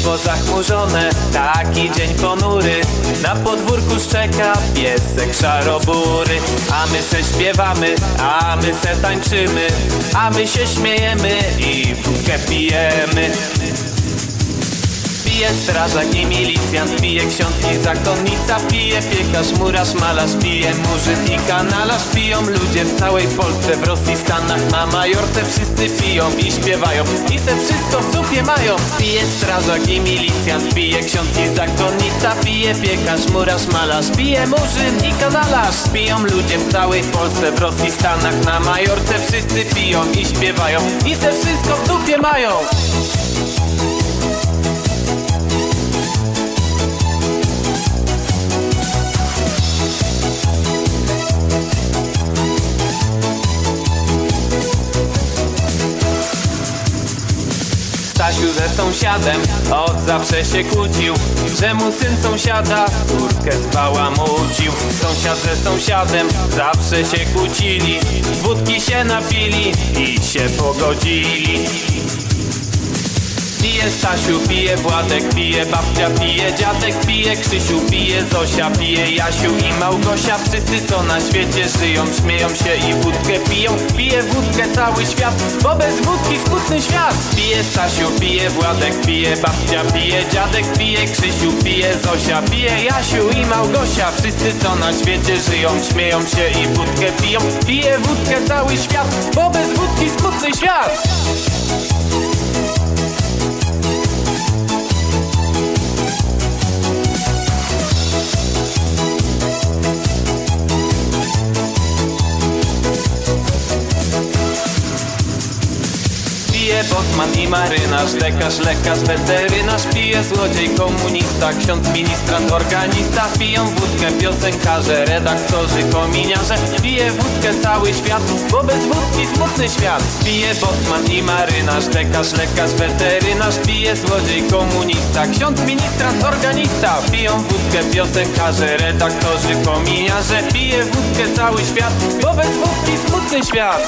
Niebo zachmurzone, taki dzień ponury. Na podwórku szczeka piesek szarobury. A my se śpiewamy, a my se tańczymy. A my się śmiejemy i wódkę pijemy Pije strażak i milicjant, pije ksiądz i zakonnica Pije piekarz, murarz, malarz, pije murzyn i kanalarz Piją ludzie w całej Polsce, w Rosji, Stanach, na Majorce Wszyscy piją i śpiewają. I se wszystko w dupie mają. Pije strażak i milicjant, pije ksiądz i zakonnica Pije piekarz, murarz, malarz, pije murzyn i kanalarz Piją ludzie w całej Polsce, w Rosji, Stanach, na Majorce Wszyscy piją i śpiewają. I se wszystko w dupie mają Stasiu ze sąsiadem od zawsze się kłócił. Że syn sąsiada córkę zbałamucił Sąsiad ze sąsiadem zawsze się kłócili. Wódki się napili i się pogodzili Pije Stasiu, pije Władek, pije babcia, pije dziadek, pije Krzysiu, pije Zosia, pije Jasiu i Małgosia. Wszyscy co na świecie żyją, śmieją się i wódkę piją. Pije wódkę cały świat, bo bez wódki smutny świat. Pije Stasiu, pije Władek, pije babcia, pije dziadek, pije Krzysiu, pije Zosia, pije Jasiu i Małgosia. Wszyscy co na świecie żyją, śmieją się i wódkę piją. Pije wódkę cały świat, bo bez wódki smutny świat Pije bosman i marynarz, lekarz, lekarz, weterynarz. Pije złodziej, komunista, ksiądz, ministrant, organista. Piją wódkę piosenkarze, redaktorzy, kominiarze. Pije wódkę cały świat, bo bez wódki smutny świat. Pije bosman i marynarz, lekarz, lekarz, weterynarz. Pije złodziej, komunista, ksiądz, ministrant, organista. Piją wódkę piosenkarze, redaktorzy, kominiarze. Pije wódkę cały świat, bo bez wódki smutny świat